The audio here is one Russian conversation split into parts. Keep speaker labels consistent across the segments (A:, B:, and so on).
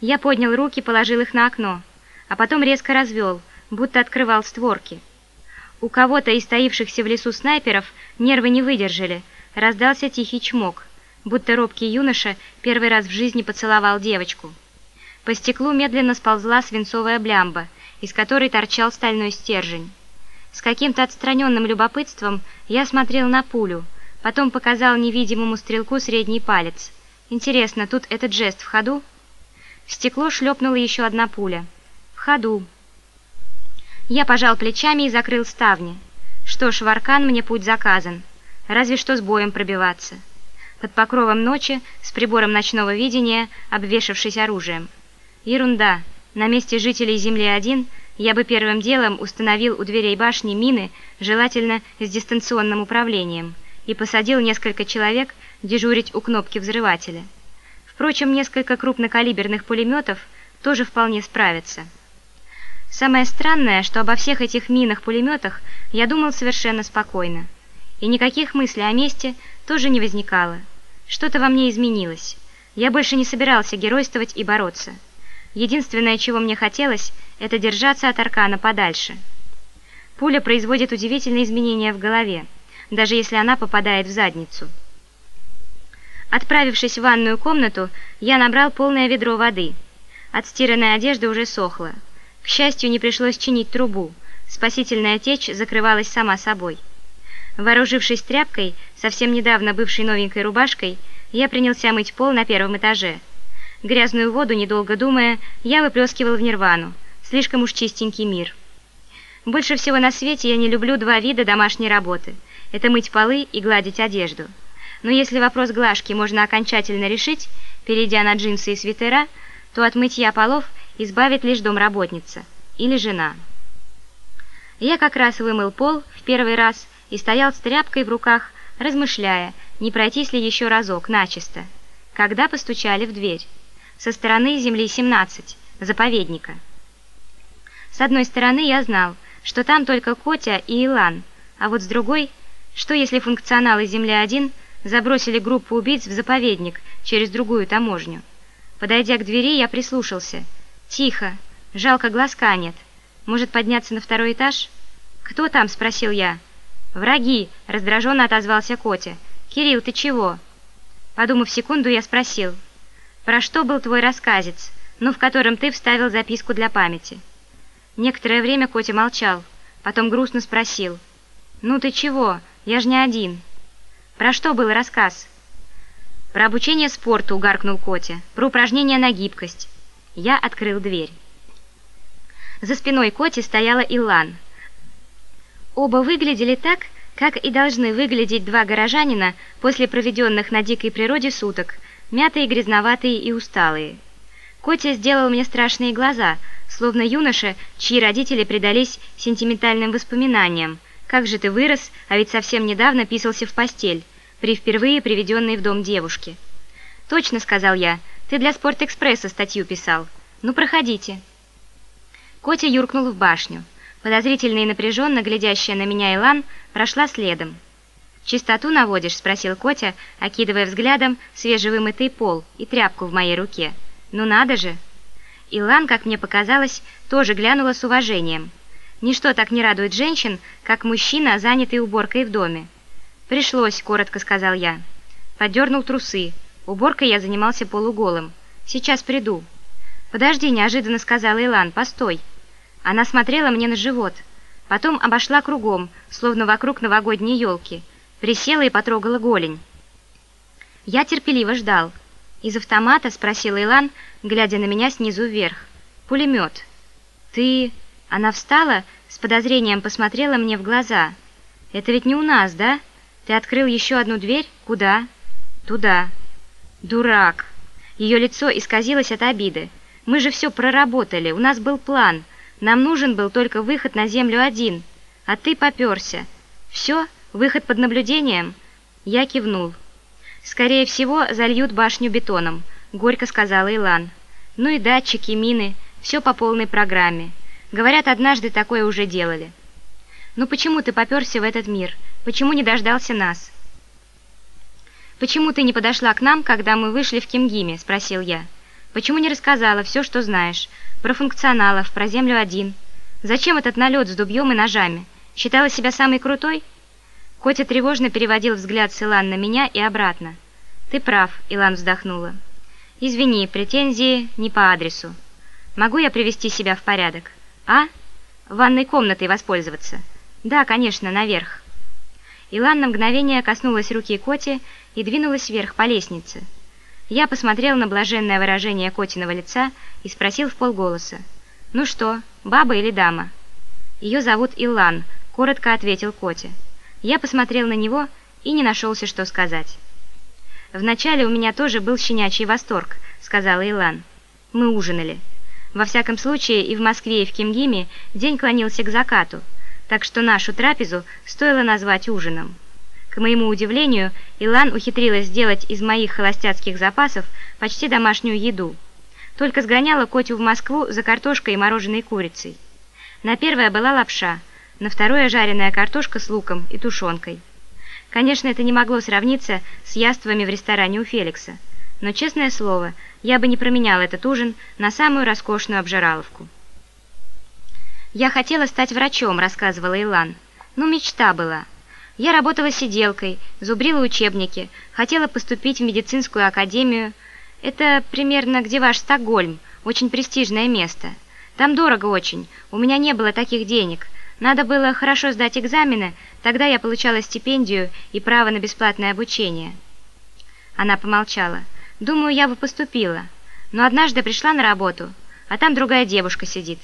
A: Я поднял руки, положил их на окно, а потом резко развел, будто открывал створки. У кого-то из стоившихся в лесу снайперов нервы не выдержали, раздался тихий чмок, будто робкий юноша первый раз в жизни поцеловал девочку. По стеклу медленно сползла свинцовая блямба, из которой торчал стальной стержень. С каким-то отстраненным любопытством я смотрел на пулю, потом показал невидимому стрелку средний палец. Интересно, тут этот жест в ходу? В стекло шлепнула еще одна пуля. В ходу. Я пожал плечами и закрыл ставни. Что ж, в Аркан мне путь заказан. Разве что с боем пробиваться. Под покровом ночи, с прибором ночного видения, обвешавшись оружием. Ерунда. На месте жителей Земли-1 я бы первым делом установил у дверей башни мины, желательно с дистанционным управлением, и посадил несколько человек дежурить у кнопки взрывателя. Впрочем, несколько крупнокалиберных пулеметов тоже вполне справятся. Самое странное, что обо всех этих минах-пулеметах я думал совершенно спокойно. И никаких мыслей о месте тоже не возникало. Что-то во мне изменилось. Я больше не собирался геройствовать и бороться. Единственное, чего мне хотелось, это держаться от Аркана подальше. Пуля производит удивительные изменения в голове, даже если она попадает в задницу. Отправившись в ванную комнату, я набрал полное ведро воды. Отстиранная одежда уже сохла. К счастью, не пришлось чинить трубу. Спасительная течь закрывалась сама собой. Вооружившись тряпкой, совсем недавно бывшей новенькой рубашкой, я принялся мыть пол на первом этаже – Грязную воду, недолго думая, я выплескивал в нирвану. Слишком уж чистенький мир. Больше всего на свете я не люблю два вида домашней работы. Это мыть полы и гладить одежду. Но если вопрос глажки можно окончательно решить, перейдя на джинсы и свитера, то от мытья полов избавит лишь домработница или жена. Я как раз вымыл пол в первый раз и стоял с тряпкой в руках, размышляя, не пройтись ли еще разок начисто, когда постучали в дверь со стороны земли 17, заповедника. С одной стороны я знал, что там только Котя и Илан, а вот с другой, что если функционалы Земли-1 забросили группу убийц в заповедник через другую таможню. Подойдя к двери, я прислушался. Тихо, жалко глазка нет. Может подняться на второй этаж? «Кто там?» – спросил я. «Враги!» – раздраженно отозвался Котя. «Кирилл, ты чего?» Подумав секунду, я спросил – про что был твой рассказец, ну, в котором ты вставил записку для памяти?» Некоторое время Котя молчал, потом грустно спросил. «Ну ты чего? Я ж не один». «Про что был рассказ?» «Про обучение спорту», — угаркнул Котя. «Про упражнения на гибкость». Я открыл дверь. За спиной Коти стояла Илан. Оба выглядели так, как и должны выглядеть два горожанина после проведенных на дикой природе суток — мятые, грязноватые и усталые. Котя сделал мне страшные глаза, словно юноша, чьи родители предались сентиментальным воспоминаниям. «Как же ты вырос, а ведь совсем недавно писался в постель», при впервые приведенной в дом девушке. «Точно», — сказал я, — «ты для Спортэкспресса статью писал. Ну, проходите». Котя юркнул в башню. Подозрительно и напряженно глядящая на меня Илан прошла следом. «Чистоту наводишь?» – спросил Котя, окидывая взглядом свежевымытый пол и тряпку в моей руке. «Ну надо же!» Илан, как мне показалось, тоже глянула с уважением. Ничто так не радует женщин, как мужчина, занятый уборкой в доме. «Пришлось», – коротко сказал я. Поддернул трусы. Уборкой я занимался полуголым. «Сейчас приду». «Подожди», – неожиданно сказала Илан, – «постой». Она смотрела мне на живот. Потом обошла кругом, словно вокруг новогодней елки – Присела и потрогала голень. Я терпеливо ждал. Из автомата спросил Илан, глядя на меня снизу вверх. «Пулемет». «Ты...» Она встала, с подозрением посмотрела мне в глаза. «Это ведь не у нас, да? Ты открыл еще одну дверь? Куда?» «Туда». «Дурак!» Ее лицо исказилось от обиды. «Мы же все проработали, у нас был план. Нам нужен был только выход на Землю один. А ты поперся. Все?» Выход под наблюдением? Я кивнул. Скорее всего, зальют башню бетоном, горько сказала Илан. Ну и датчики, мины, все по полной программе. Говорят, однажды такое уже делали. Ну почему ты попёрся в этот мир? Почему не дождался нас? Почему ты не подошла к нам, когда мы вышли в Кимгиме? Спросил я. Почему не рассказала все, что знаешь? Про функционалов, про Землю-1. Зачем этот налет с дубьем и ножами? Считала себя самой крутой?» Котя тревожно переводил взгляд с Илан на меня и обратно. «Ты прав», — Илан вздохнула. «Извини, претензии не по адресу. Могу я привести себя в порядок? А? Ванной комнатой воспользоваться?» «Да, конечно, наверх». Илан на мгновение коснулась руки Коти и двинулась вверх по лестнице. Я посмотрел на блаженное выражение Котиного лица и спросил в полголоса. «Ну что, баба или дама?» «Ее зовут Илан», — коротко ответил Котя. Я посмотрел на него и не нашелся, что сказать. «Вначале у меня тоже был щенячий восторг», — сказала Илан. «Мы ужинали. Во всяком случае, и в Москве, и в Кимгиме день клонился к закату, так что нашу трапезу стоило назвать ужином. К моему удивлению, Илан ухитрилась сделать из моих холостяцких запасов почти домашнюю еду. Только сгоняла Котю в Москву за картошкой и мороженой курицей. На первое была лапша — на второе жареная картошка с луком и тушенкой. Конечно, это не могло сравниться с яствами в ресторане у Феликса, но, честное слово, я бы не променял этот ужин на самую роскошную обжираловку. «Я хотела стать врачом», — рассказывала Илан. «Ну, мечта была. Я работала сиделкой, зубрила учебники, хотела поступить в медицинскую академию. Это примерно где ваш Стокгольм, очень престижное место. Там дорого очень, у меня не было таких денег». Надо было хорошо сдать экзамены, тогда я получала стипендию и право на бесплатное обучение. Она помолчала. Думаю, я бы поступила. Но однажды пришла на работу, а там другая девушка сидит.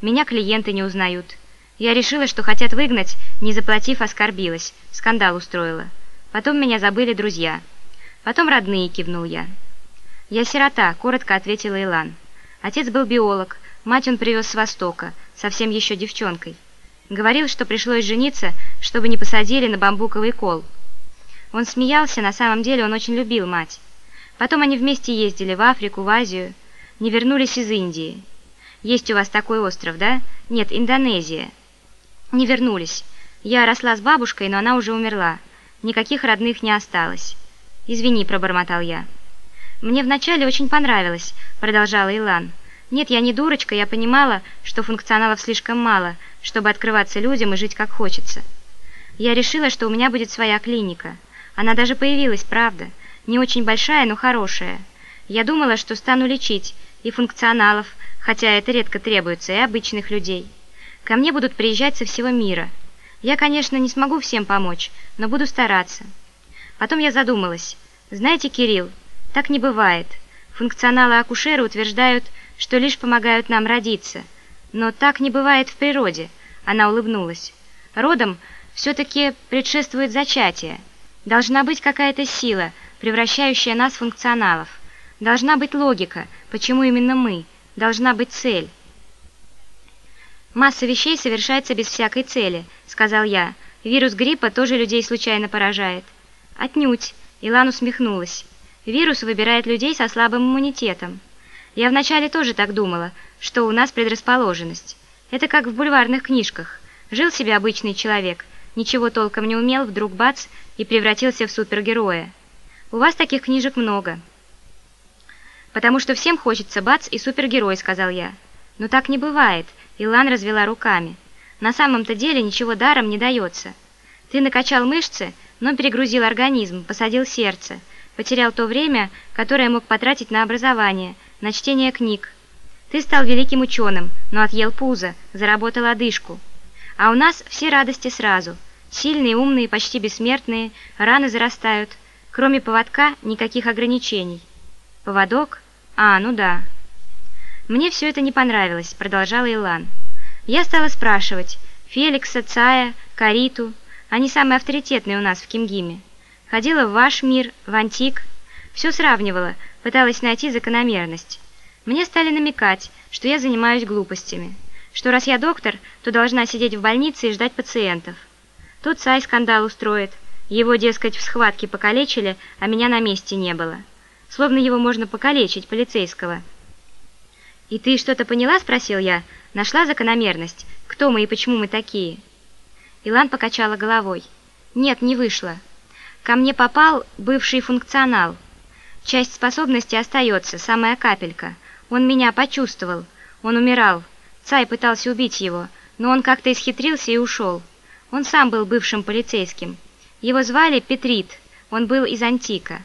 A: Меня клиенты не узнают. Я решила, что хотят выгнать, не заплатив, оскорбилась. Скандал устроила. Потом меня забыли друзья. Потом родные, кивнул я. «Я сирота», — коротко ответила Илан. Отец был биолог, мать он привез с Востока, совсем еще девчонкой. Говорил, что пришлось жениться, чтобы не посадили на бамбуковый кол. Он смеялся, на самом деле он очень любил мать. Потом они вместе ездили в Африку, в Азию, не вернулись из Индии. Есть у вас такой остров, да? Нет, Индонезия. Не вернулись. Я росла с бабушкой, но она уже умерла. Никаких родных не осталось. «Извини», — пробормотал я. «Мне вначале очень понравилось», — продолжала Илан. Нет, я не дурочка, я понимала, что функционалов слишком мало, чтобы открываться людям и жить как хочется. Я решила, что у меня будет своя клиника. Она даже появилась, правда. Не очень большая, но хорошая. Я думала, что стану лечить и функционалов, хотя это редко требуется, и обычных людей. Ко мне будут приезжать со всего мира. Я, конечно, не смогу всем помочь, но буду стараться. Потом я задумалась. Знаете, Кирилл, так не бывает. Функционалы-акушеры утверждают, что лишь помогают нам родиться. Но так не бывает в природе, она улыбнулась. Родом все-таки предшествует зачатие. Должна быть какая-то сила, превращающая нас в функционалов. Должна быть логика, почему именно мы. Должна быть цель. «Масса вещей совершается без всякой цели», — сказал я. «Вирус гриппа тоже людей случайно поражает». «Отнюдь», — Илан усмехнулась. «Вирус выбирает людей со слабым иммунитетом». Я вначале тоже так думала, что у нас предрасположенность. Это как в бульварных книжках. Жил себе обычный человек, ничего толком не умел, вдруг бац, и превратился в супергероя. У вас таких книжек много. Потому что всем хочется бац и супергерой, сказал я. Но так не бывает, Илан развела руками. На самом-то деле ничего даром не дается. Ты накачал мышцы, но перегрузил организм, посадил сердце, потерял то время, которое мог потратить на образование – на чтение книг. Ты стал великим ученым, но отъел пузо, заработал одышку. А у нас все радости сразу. Сильные, умные, почти бессмертные, раны зарастают. Кроме поводка никаких ограничений. Поводок? А, ну да. Мне все это не понравилось, продолжала Илан. Я стала спрашивать Феликса, Цая, Кариту. Они самые авторитетные у нас в Кимгиме. Ходила в ваш мир, в Антик. Все сравнивала, пыталась найти закономерность. Мне стали намекать, что я занимаюсь глупостями, что раз я доктор, то должна сидеть в больнице и ждать пациентов. Тут Сай скандал устроит. Его, дескать, в схватке покалечили, а меня на месте не было. Словно его можно покалечить, полицейского. «И ты что-то поняла?» – спросил я. «Нашла закономерность? Кто мы и почему мы такие?» Илан покачала головой. «Нет, не вышло. Ко мне попал бывший функционал – Часть способности остается, самая капелька. Он меня почувствовал. Он умирал. Цай пытался убить его, но он как-то исхитрился и ушел. Он сам был бывшим полицейским. Его звали Петрит, он был из Антика.